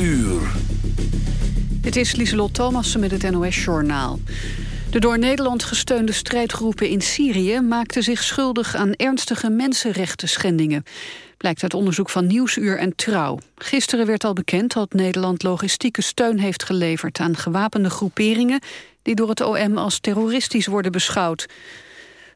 uur. Dit is Lieselot Thomassen met het NOS-journaal. De door Nederland gesteunde strijdgroepen in Syrië... maakten zich schuldig aan ernstige mensenrechten schendingen. Blijkt uit onderzoek van Nieuwsuur en Trouw. Gisteren werd al bekend dat Nederland logistieke steun heeft geleverd... aan gewapende groeperingen die door het OM als terroristisch worden beschouwd.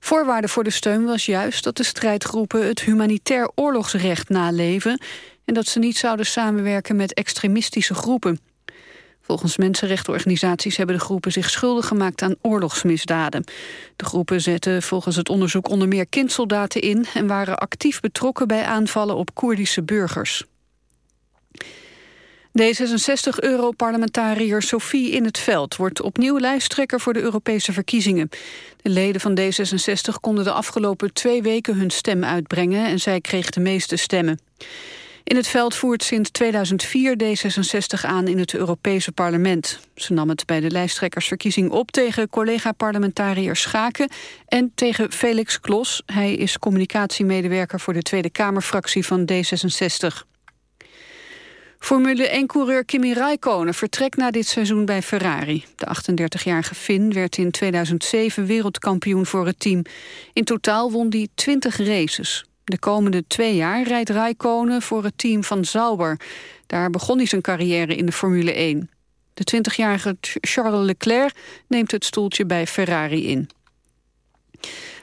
Voorwaarde voor de steun was juist dat de strijdgroepen... het humanitair oorlogsrecht naleven... en dat ze niet zouden samenwerken met extremistische groepen. Volgens mensenrechtenorganisaties hebben de groepen zich schuldig gemaakt aan oorlogsmisdaden. De groepen zetten volgens het onderzoek onder meer kindsoldaten in... en waren actief betrokken bij aanvallen op Koerdische burgers. D66-europarlementariër Sophie In het Veld wordt opnieuw lijsttrekker voor de Europese verkiezingen. De leden van D66 konden de afgelopen twee weken hun stem uitbrengen en zij kreeg de meeste stemmen. In het veld voert sinds 2004 D66 aan in het Europese parlement. Ze nam het bij de lijsttrekkersverkiezing op tegen collega-parlementariër Schaken en tegen Felix Klos. Hij is communicatiemedewerker voor de Tweede Kamerfractie van D66. Formule 1-coureur Kimi Raikkonen vertrekt na dit seizoen bij Ferrari. De 38-jarige Finn werd in 2007 wereldkampioen voor het team. In totaal won hij 20 races. De komende twee jaar rijdt Raikkonen voor het team van Sauber. Daar begon hij zijn carrière in de Formule 1. De 20-jarige Charles Leclerc neemt het stoeltje bij Ferrari in.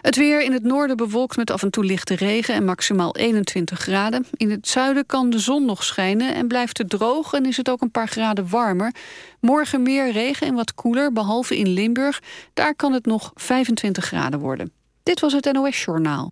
Het weer in het noorden bewolkt met af en toe lichte regen en maximaal 21 graden. In het zuiden kan de zon nog schijnen en blijft het droog en is het ook een paar graden warmer. Morgen meer regen en wat koeler, behalve in Limburg. Daar kan het nog 25 graden worden. Dit was het NOS Journaal.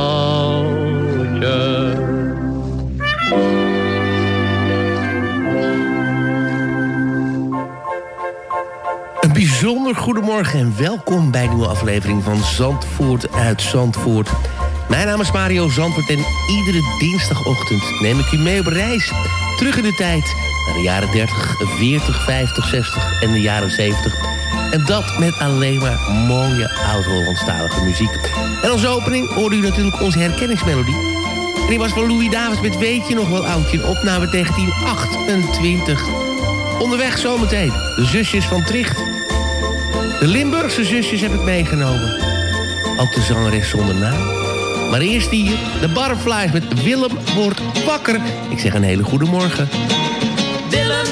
Bijzonder goedemorgen en welkom bij een nieuwe aflevering van Zandvoort uit Zandvoort. Mijn naam is Mario Zandvoort en iedere dinsdagochtend neem ik u mee op reis. Terug in de tijd naar de jaren 30, 40, 50, 60 en de jaren 70. En dat met alleen maar mooie oud-Hollandstalige muziek. En als opening hoorde u natuurlijk onze herkenningsmelodie. En die was van Louis Davids met Weet je nog wel oudje, opname 1928. Onderweg zometeen, de zusjes van Tricht. De Limburgse zusjes heb ik meegenomen. Ook de zangeres zonder naam. Maar eerst hier, de Butterflies met Willem wordt wakker. Ik zeg een hele goede morgen. Willem,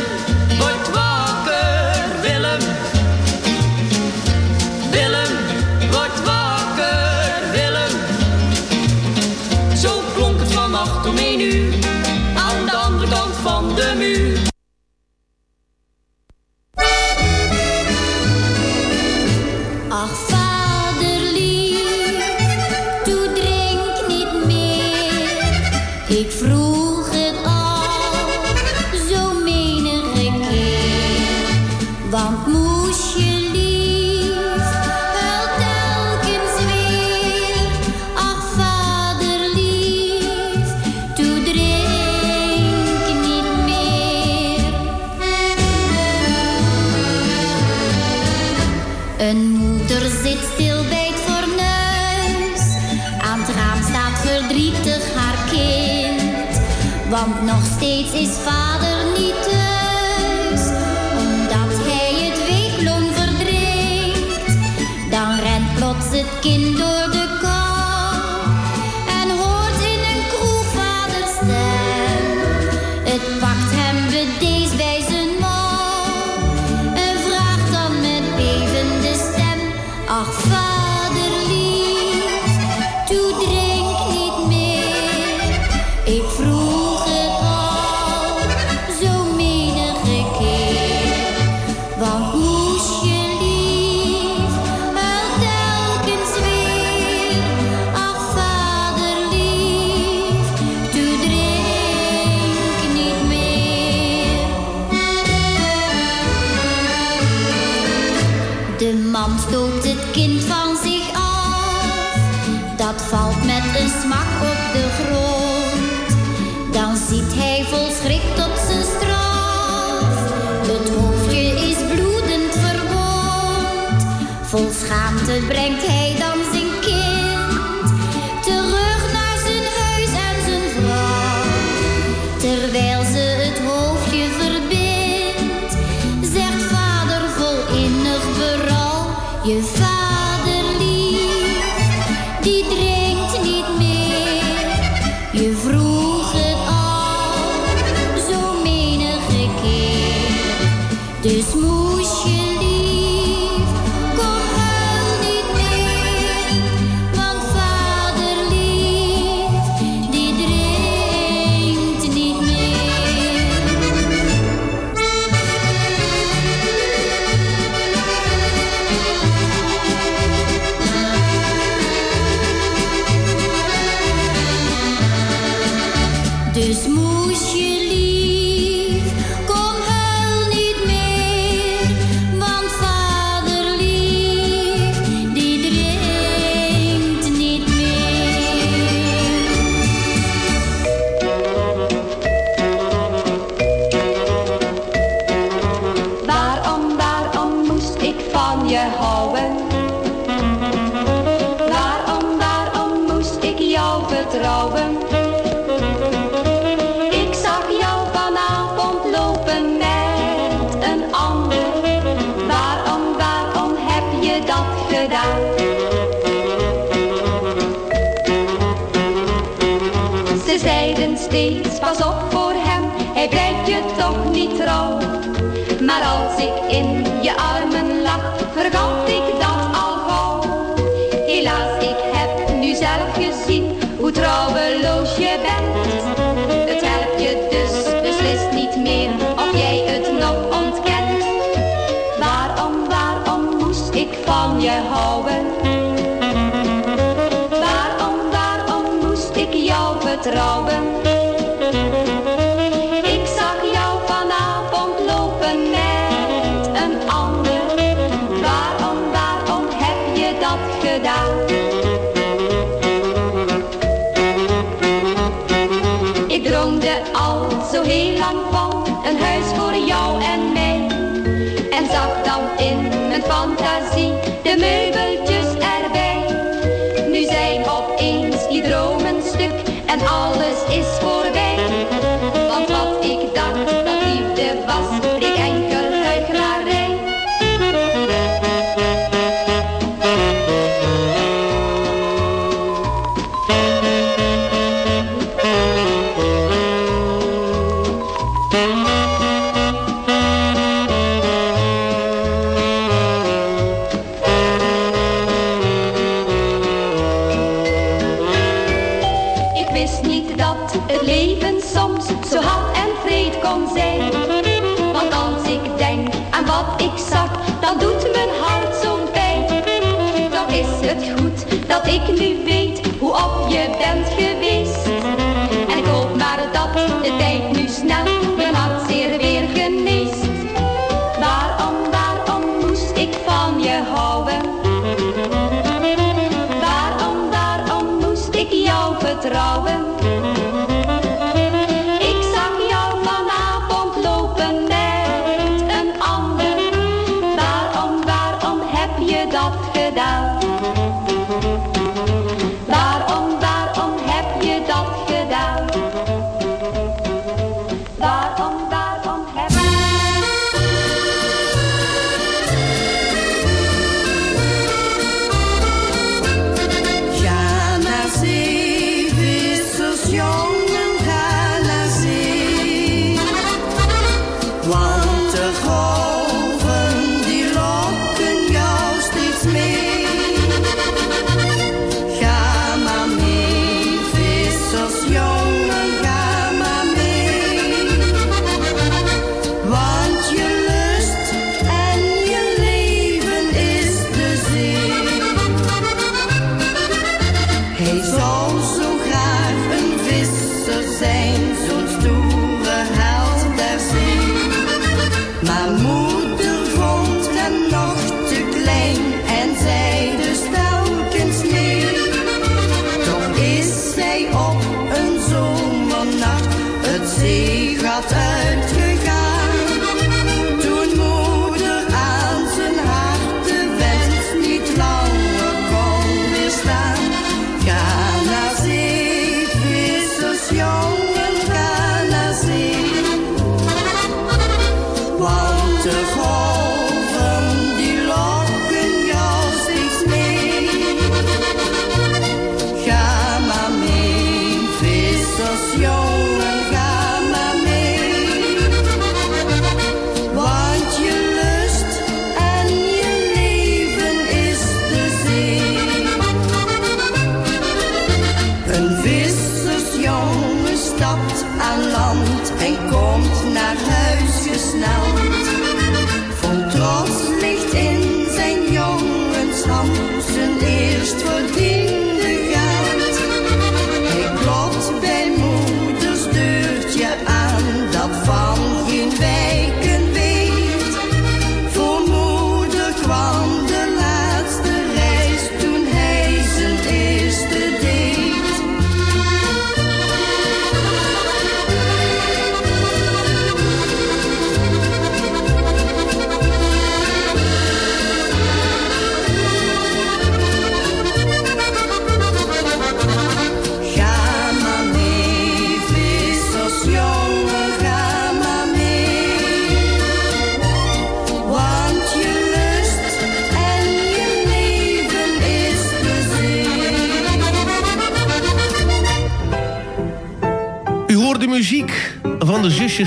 en mij. En zag dan in mijn fantasie de meubels. see.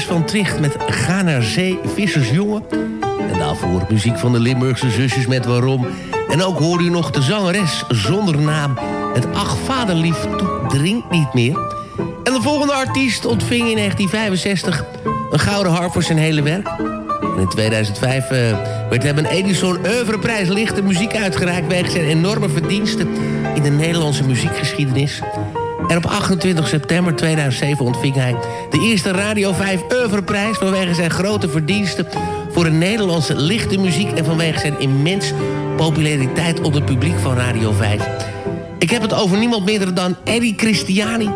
Van Tricht met Ga naar Zee, Vissersjongen. En daarvoor muziek van de Limburgse zusjes met Waarom. En ook hoorde u nog de zangeres zonder naam. Het Ach Vaderlief drinkt niet meer. En de volgende artiest ontving in 1965 een gouden harp voor zijn hele werk. En in 2005 eh, werd hem een Edison Oeuvreprijs lichte muziek uitgereikt... wegens zijn enorme verdiensten in de Nederlandse muziekgeschiedenis. En op 28 september 2007 ontving hij de eerste Radio 5 Oeuvreprijs... vanwege zijn grote verdiensten voor de Nederlandse lichte muziek... en vanwege zijn immens populariteit onder het publiek van Radio 5. Ik heb het over niemand minder dan Eddie Christiani...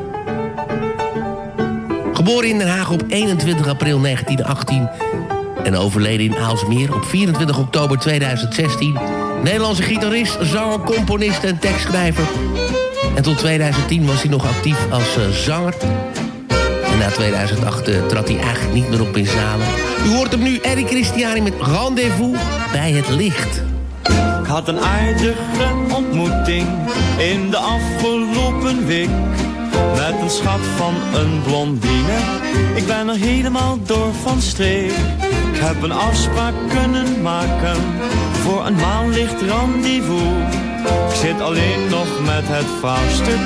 Geboren in Den Haag op 21 april 1918 en overleden in Aalsmeer op 24 oktober 2016. Nederlandse gitarist, zanger, componist en tekstschrijver. En tot 2010 was hij nog actief als eh, zanger. En na 2008 eh, trad hij eigenlijk niet meer op in zalen. U hoort hem nu, Eric Christiani met Rendezvous bij het licht. Ik had een aardige ontmoeting in de afgelopen week. Met een schat van een blondine. Ik ben er helemaal door van streek. Ik heb een afspraak kunnen maken voor een maanlicht rendezvous. Ik zit alleen nog met het vraagstuk.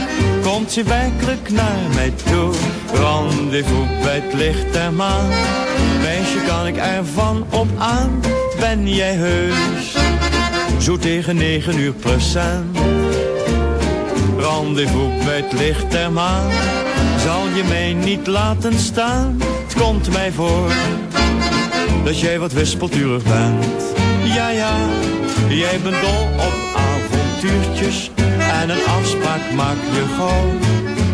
Komt ze werkelijk naar mij toe? Rendezvous bij het licht der maan. Meisje, kan ik ervan op aan? Ben jij heus? Zo tegen negen uur procent. Rendezvous bij het licht der maan. Zal je mij niet laten staan? Het komt mij voor dat jij wat wispelturig bent. Ja, ja, jij bent dol op avontuurtjes. En een afspraak maak je gauw.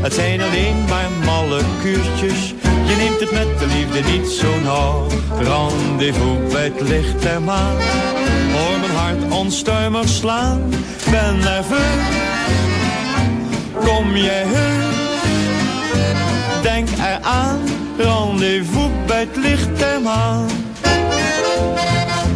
Het zijn alleen maar malle kuurtjes. Je neemt het met de liefde niet zo nauw. Rendezvous bij het licht der maan. Hoor mijn hart onstuimig slaan. Ben nerveus. Kom jij heus? Denk eraan. Rendezvous bij het licht der maan.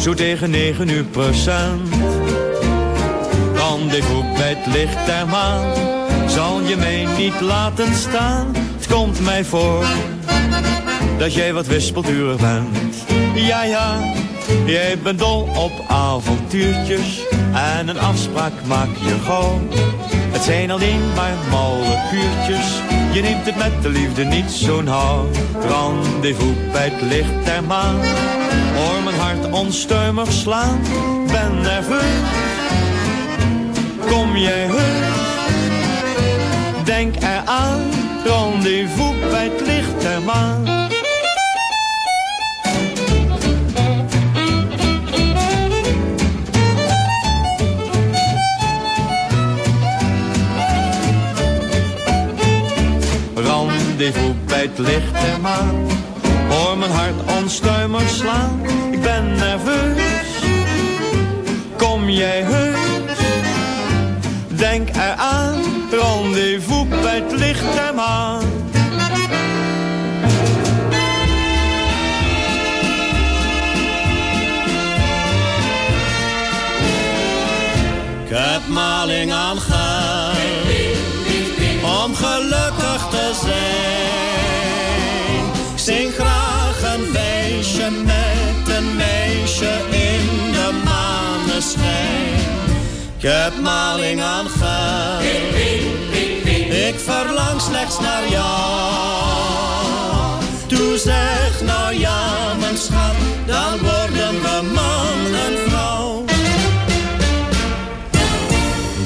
Zo tegen negen uur procent. Rendezvous bij het licht der maan. Zal je mij niet laten staan? Het komt mij voor dat jij wat wispelturig bent. Ja, ja, jij bent dol op avontuurtjes. En een afspraak maak je gauw. Het zijn alleen maar malle kuurtjes. Je neemt het met de liefde niet zo nauw. Rendezvous bij het licht der maan. Hoor mijn hart onstuimig slaan. Ben nerveus. Kom jij heus? Denk eraan. Rendezvous bij het licht der maan. Rendezvous bij het licht der maan. Hoor mijn hart onstuimig slaan, ik ben nerveus. Kom jij heus? Denk eraan, rendezvous bij het licht der maan. Ik heb maling aan Ik heb maling aan geld, ik verlang slechts naar jou. Toe zeg nou ja, mijn schat, dan worden we man en vrouw.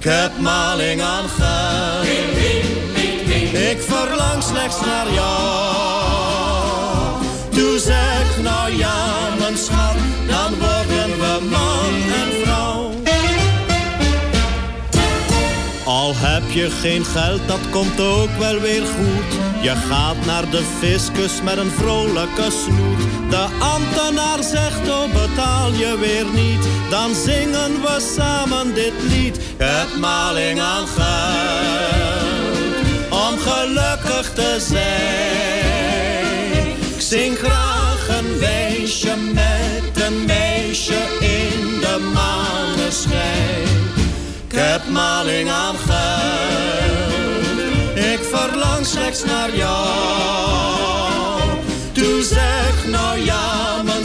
ik heb maling aan geld. Ik verlang slechts naar jou. Toe zeg nou ja, mijn schat, Al heb je geen geld, dat komt ook wel weer goed. Je gaat naar de fiscus met een vrolijke snoet. De ambtenaar zegt, oh betaal je weer niet. Dan zingen we samen dit lied. Het maling aan geld, maling aan geld, ik verlang slechts naar jou. Toe zeg nou ja, mijn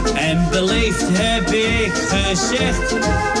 En beleefd heb ik gezegd.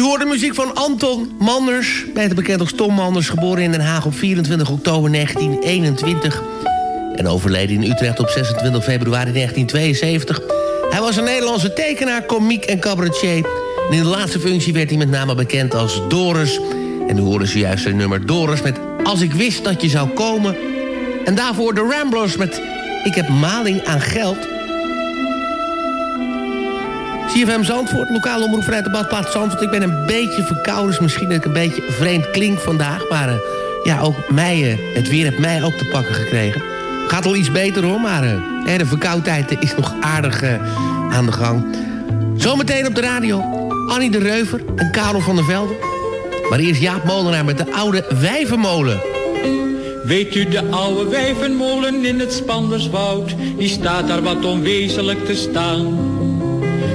U hoort de muziek van Anton Manders, beter bekend als Tom Manders... geboren in Den Haag op 24 oktober 1921... en overleden in Utrecht op 26 februari 1972. Hij was een Nederlandse tekenaar, komiek en cabaretier. In de laatste functie werd hij met name bekend als Doris. En nu horen ze juist zijn nummer Doris met Als ik wist dat je zou komen. En daarvoor de Ramblers met Ik heb maling aan geld... CFM Zandvoort, lokale omroep vanuit de badplaats Zandvoort. Ik ben een beetje verkouden, dus misschien dat ik een beetje vreemd klink vandaag. Maar eh, ja, ook mij, eh, het weer heeft mij ook te pakken gekregen. Gaat wel iets beter hoor, maar eh, de verkoudheid is nog aardig aan de gang. Zometeen op de radio, Annie de Reuver en Karel van der Velde. Maar eerst Jaap Molenaar met de oude wijvenmolen. Weet u de oude wijvenmolen in het Spanderswoud? Die staat daar wat onwezenlijk te staan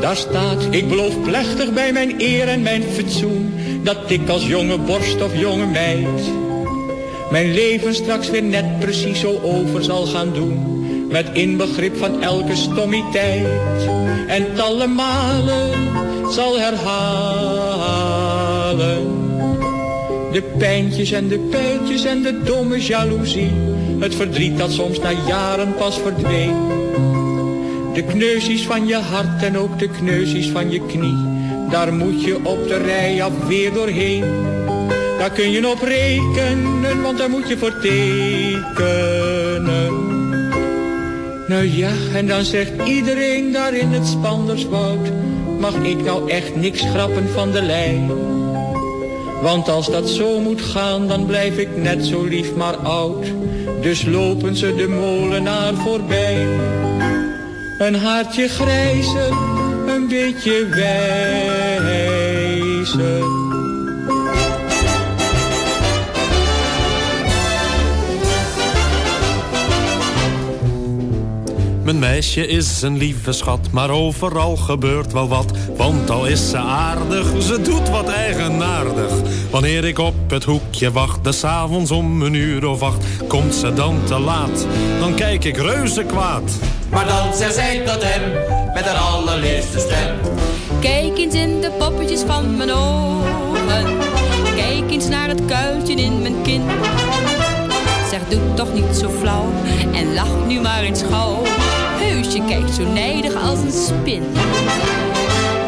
Daar staat, ik beloof plechtig bij mijn eer en mijn fatsoen, dat ik als jonge borst of jonge meid, mijn leven straks weer net precies zo over zal gaan doen. Met inbegrip van elke stommiteit. En talle malen zal herhalen. De pijntjes en de pijltjes en de domme jaloezie. Het verdriet dat soms na jaren pas verdween. De kneuzies van je hart en ook de kneuzies van je knie. daar moet je op de rij af weer doorheen. Daar kun je op rekenen, want daar moet je voor tekenen. Nou ja, en dan zegt iedereen daar in het Spanderswoud, mag ik nou echt niks schrappen van de lijn? Want als dat zo moet gaan, dan blijf ik net zo lief maar oud. Dus lopen ze de molenaar voorbij. Een haartje grijzer, een beetje wijzer. Mijn meisje is een lieve schat, maar overal gebeurt wel wat. Want al is ze aardig, ze doet wat eigenaardig. Wanneer ik op het hoekje wacht, des avonds om een uur of acht, komt ze dan te laat. Dan kijk ik reuze kwaad. Maar dan zegt zij tot hem, met haar allerliefste stem. Kijk eens in de poppetjes van mijn ogen. Kijk eens naar het kuiltje in mijn kin. Zeg, doe toch niet zo flauw en lach nu maar eens gauw. Heus, je kijkt zo nijdig als een spin.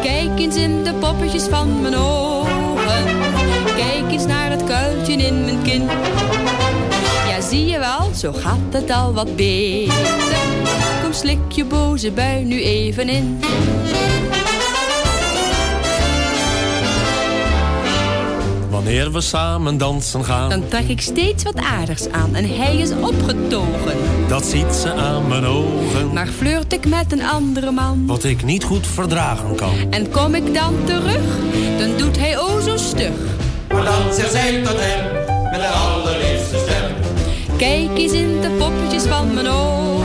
Kijk eens in de poppetjes van mijn ogen. Kijk eens naar het kuiltje in mijn kin. Ja, zie je wel, zo gaat het al wat beter. Slik je boze bui nu even in. Wanneer we samen dansen gaan, Dan trek ik steeds wat aardigs aan en hij is opgetogen. dat ziet ze aan mijn ogen. Maar flirt ik met een andere man Wat ik niet goed verdragen kan. en kom ik dan terug, dan doet hij o zo stug. Maar dan zegt zij tot hem, met haar allerliefste stem. Kijk eens in de poppetjes van mijn ogen.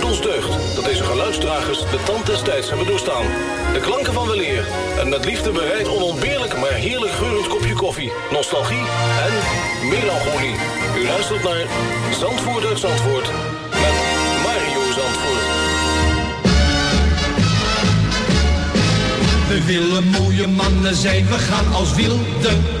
Deugd dat deze geluidsdragers de tand des tijds hebben doorstaan. De klanken van weleer en met liefde bereid onontbeerlijk maar heerlijk geurend kopje koffie, nostalgie en melancholie. U luistert naar Zandvoort uit Zandvoort met Mario Zandvoort. We willen mooie mannen zijn, we gaan als wilden.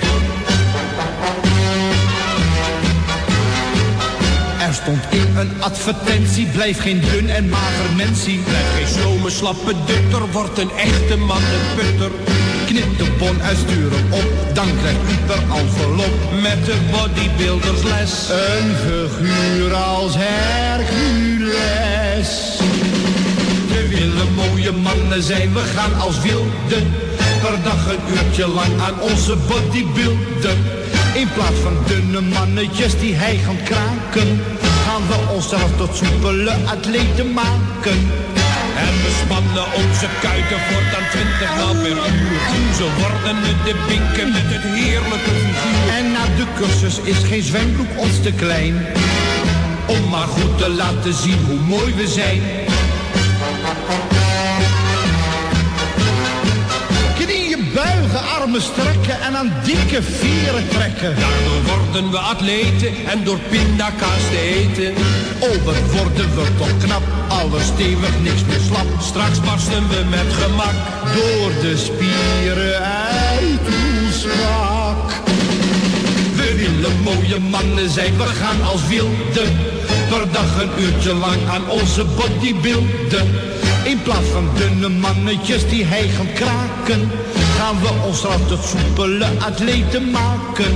Stond in een advertentie, blijf geen dun en mager mensie. Blijf geen slome slappe dutter, wordt een echte man een putter. Knip de bon uitsturen op, dan krijgt u per envelop Met de bodybuildersles. een figuur als Hercules. We willen mooie mannen zijn, we gaan als wilden. Per dag een uurtje lang aan onze bodybuilden. In plaats van dunne mannetjes die hij gaan kraken, gaan we onszelf tot soepele atleten maken. En we spannen onze kuiten voortaan 20 maal per uur. Zo worden we de binken met het heerlijke figuur. En na de cursus is geen zwembroek ons te klein. Om maar goed te laten zien hoe mooi we zijn. Buigen, armen strekken en aan dikke vieren trekken. Daardoor worden we atleten en door pindakaas te eten. Oh, wat worden we toch knap, alles stevig, niks meer slap. Straks barsten we met gemak door de spieren uit uw zwak. We willen mooie mannen zijn, we gaan als wilden. Per dag een uurtje lang aan onze bodybuilden. In plaats van dunne mannetjes die hij gaan kraken, gaan we ons tot soepele atleten maken.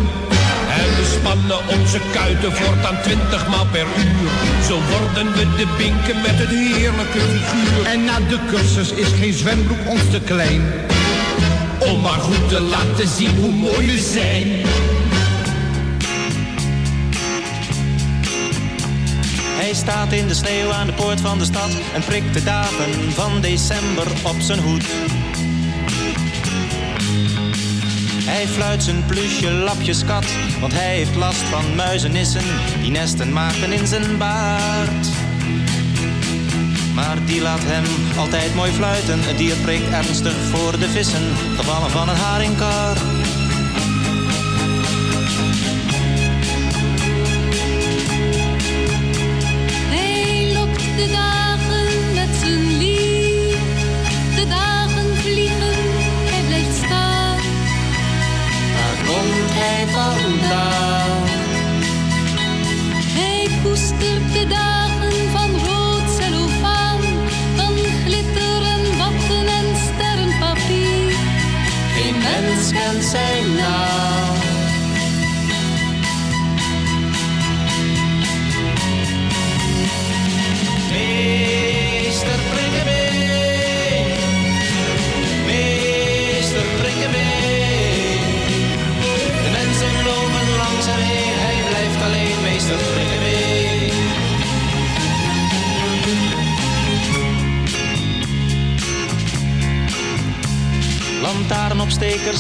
En we spannen onze kuiten voortaan 20 maal per uur. Zo worden we de binken met het heerlijke figuur. En na de cursus is geen zwembroek ons te klein. Om maar goed te laten zien hoe mooi we zijn. Hij staat in de sneeuw aan de poort van de stad en prikt de dagen van december op zijn hoed. Hij fluit zijn plusje lapjes kat, want hij heeft last van muizenissen die nesten maken in zijn baard. Maar die laat hem altijd mooi fluiten, het dier prikt ernstig voor de vissen, gevallen van een haringkar. Lokt de dagen hij vandaan? Hij koestert de dagen van rood cellofaan. Van glitter en watten en sterrenpapier. Geen mens kent zijn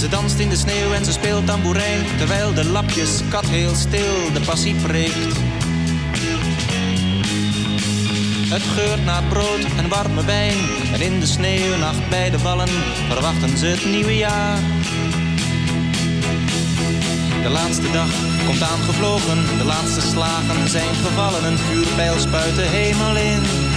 Ze danst in de sneeuw en ze speelt tamboerijn, terwijl de lapjes kat heel stil de passie preekt. Het geurt naar brood en warme wijn. En in de sneeuwnacht bij de wallen verwachten ze het nieuwe jaar. De laatste dag komt aangevlogen, de laatste slagen zijn gevallen. Een vuurpijl spuit de hemel in.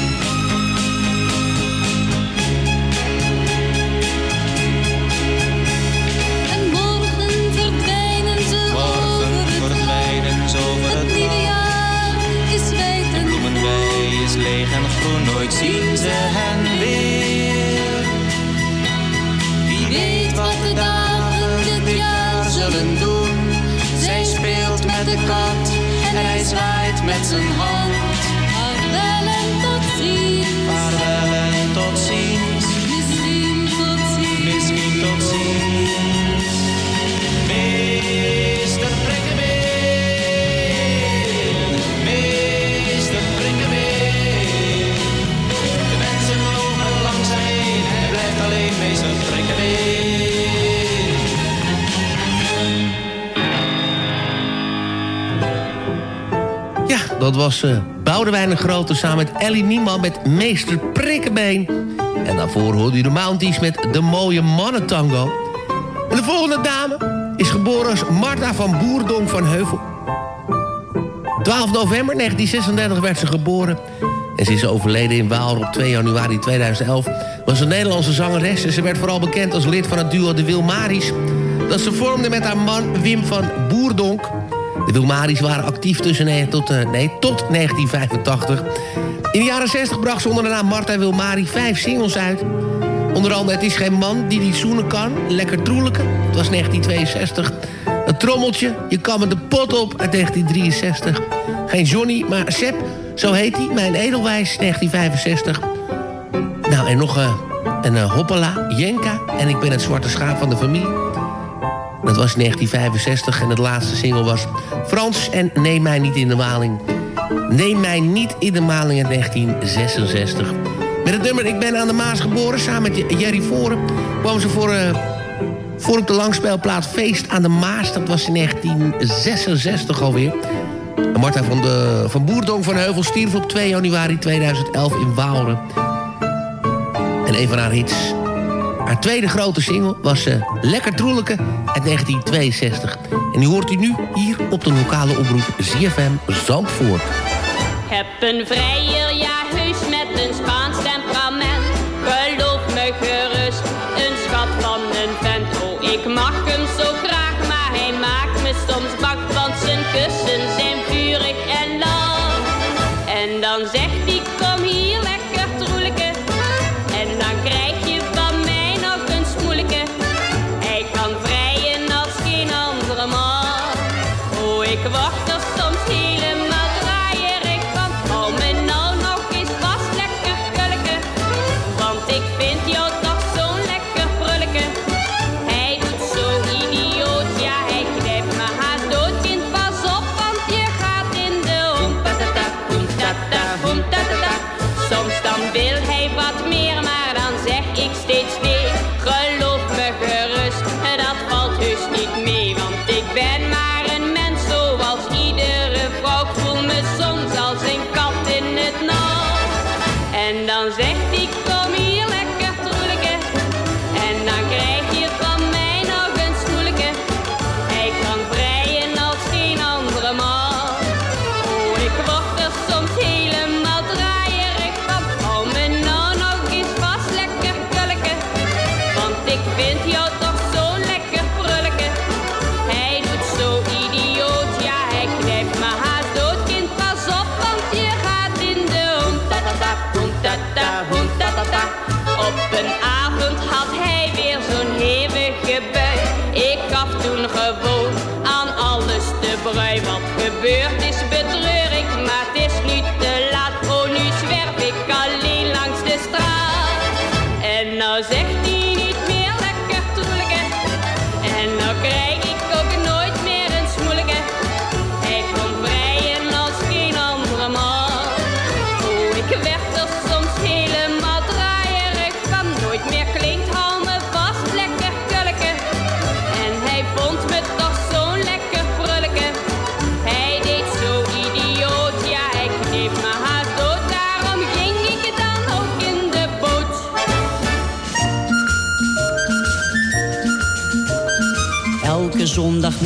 Groen, nooit zien ze hen weer. Wie weet wat de dagen dit jaar zullen doen. Zij speelt met de kat en hij zwaait met zijn hand. Vaarwel en tot ziens. Dat was eh Boudewijn de Grote samen met Ellie Nieman met Meester Prikkenbeen. En daarvoor hoorde u de Mounties met De Mooie Mannentango. En de volgende dame is geboren als Marta van Boerdonk van Heuvel. 12 november 1936 werd ze geboren. En ze is overleden in Waal op 2 januari 2011. Was een Nederlandse zangeres en ze werd vooral bekend als lid van het duo De Wilmaris. Dat ze vormde met haar man Wim van Boerdonk. De Wilmaris waren actief tussen nee, tot, eh, nee, tot 1985. In de jaren 60 bracht ze onder de naam Marta Wilmari vijf singles uit. Onder andere Het is geen man die niet zoenen kan. Lekker troelijke. Het was 1962. Het trommeltje. Je kan me de pot op uit 1963. Geen Johnny, maar Sepp. Zo heet hij. Mijn edelwijs 1965. Nou, en nog eh, een uh, Hoppala, Jenka. En ik ben het zwarte schaap van de familie. Dat was 1965 en het laatste single was Frans en Neem mij niet in de maling. Neem mij niet in de maling in 1966. Met het nummer Ik ben aan de Maas geboren, samen met Jerry Voren... kwam ze voor, uh, voor op de Feest aan de Maas. Dat was in 1966 alweer. En Marta van, de, van Boerdonk van Heuvel stierf op 2 januari 2011 in Waalre. En een van haar hits haar tweede grote single was uh, Lekker Troelijke uit 1962. En die hoort u nu hier op de lokale omroep ZFM Zandvoort. Heb een vrijer, ja heus met een Spaans temperament. Geloof me gerust, een schat van een vent. Oh, ik mag hem zo graag, maar hij maakt me soms bak. Want zijn kussen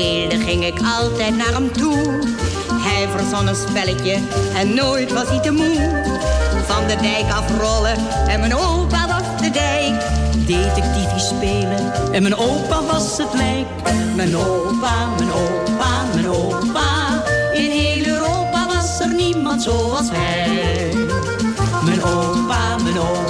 Verveelde, ging ik altijd naar hem toe. Hij verzon een spelletje en nooit was hij te moe. Van de dijk afrollen en mijn opa was de dijk. Detectiefie spelen en mijn opa was het lijk. Mijn opa, mijn opa, mijn opa. In heel Europa was er niemand zoals hij. Mijn opa, mijn opa,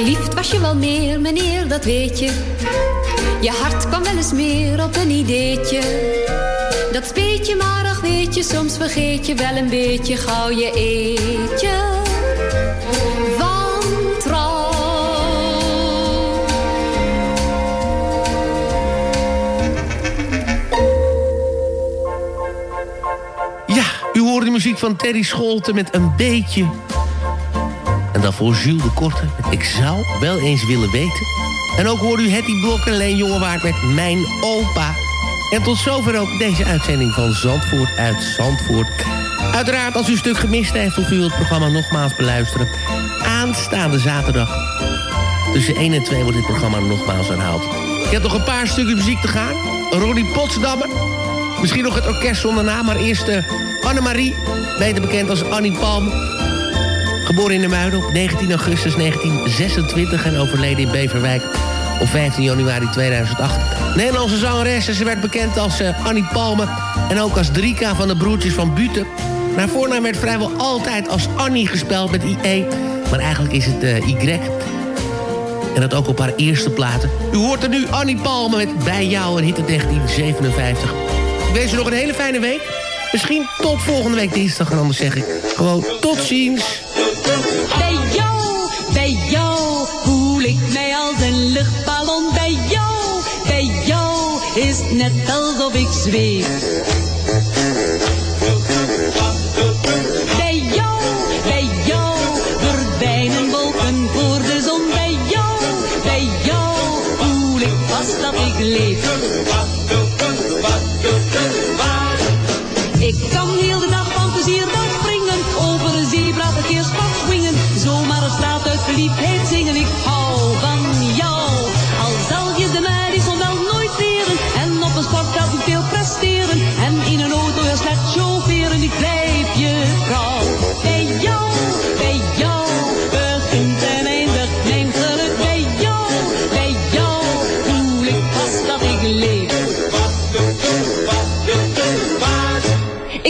Verliefd was je wel meer, meneer, dat weet je. Je hart kwam wel eens meer op een ideetje. Dat speet je maar, ach weet je, soms vergeet je wel een beetje gauw je eetje van trouw. Ja, u hoort de muziek van Terry Scholten met een beetje. Daarvoor Jules de Korte Ik zou wel eens willen weten. En ook hoort u Hetty Blok en Leen Jongewaard met Mijn Opa. En tot zover ook deze uitzending van Zandvoort uit Zandvoort. Uiteraard, als u een stuk gemist heeft... of u wilt het programma nogmaals beluisteren... aanstaande zaterdag tussen 1 en 2 wordt dit programma nogmaals herhaald. Ik heb nog een paar stukken muziek te gaan. Ronnie Potsdammer. Misschien nog het orkest zonder naam, maar eerst uh, Annemarie. Beter bekend als Annie Palm. Geboren in de Muiden op 19 augustus 1926 en overleden in Beverwijk op 15 januari 2008. Nederlandse zangeres en ze werd bekend als uh, Annie Palme en ook als Drika van de Broertjes van Buten. Haar voornaam werd vrijwel altijd als Annie gespeld met IE, maar eigenlijk is het uh, Y. En dat ook op haar eerste platen. U hoort er nu Annie Palme met Bij jou, een hit in 1957. Ik wens u nog een hele fijne week. Misschien tot volgende week dinsdag. En anders zeg ik gewoon tot ziens. Bij jou, bij jou voel ik mij als een luchtballon. Bij jou, bij jou is net alsof ik zweef.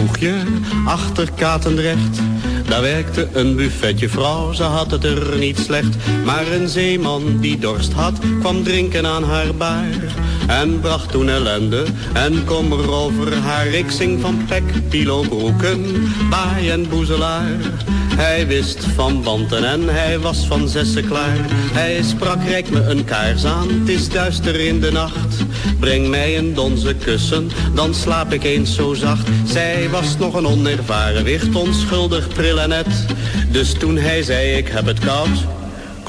Havenkroegje achter Katendrecht Daar werkte een buffetje vrouw, ze had het er niet slecht. Maar een zeeman die dorst had, kwam drinken aan haar baar. En bracht toen ellende en kommer over haar. Ik zing van pek, pilo, broeken, baai en boezelaar. Hij wist van wanten en hij was van zessen klaar. Hij sprak, rijk me een kaars aan, het is duister in de nacht. Breng mij een donze kussen, dan slaap ik eens zo zacht. Zij was nog een onervaren wicht, onschuldig, pril en net. Dus toen hij zei, ik heb het koud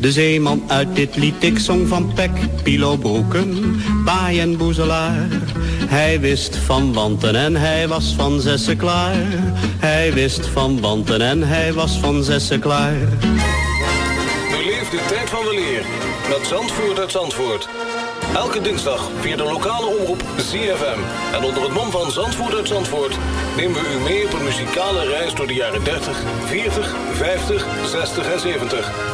de zeeman uit dit lied, ik zong van pek, pilo, broeken, baai boezelaar. Hij wist van wanten en hij was van zessen klaar. Hij wist van wanten en hij was van zessen klaar. Beleef de tijd van weleer met Zandvoort uit Zandvoort. Elke dinsdag via de lokale omroep ZFM. En onder het mom van Zandvoort uit Zandvoort... nemen we u mee op een muzikale reis door de jaren 30, 40, 50, 60 en 70...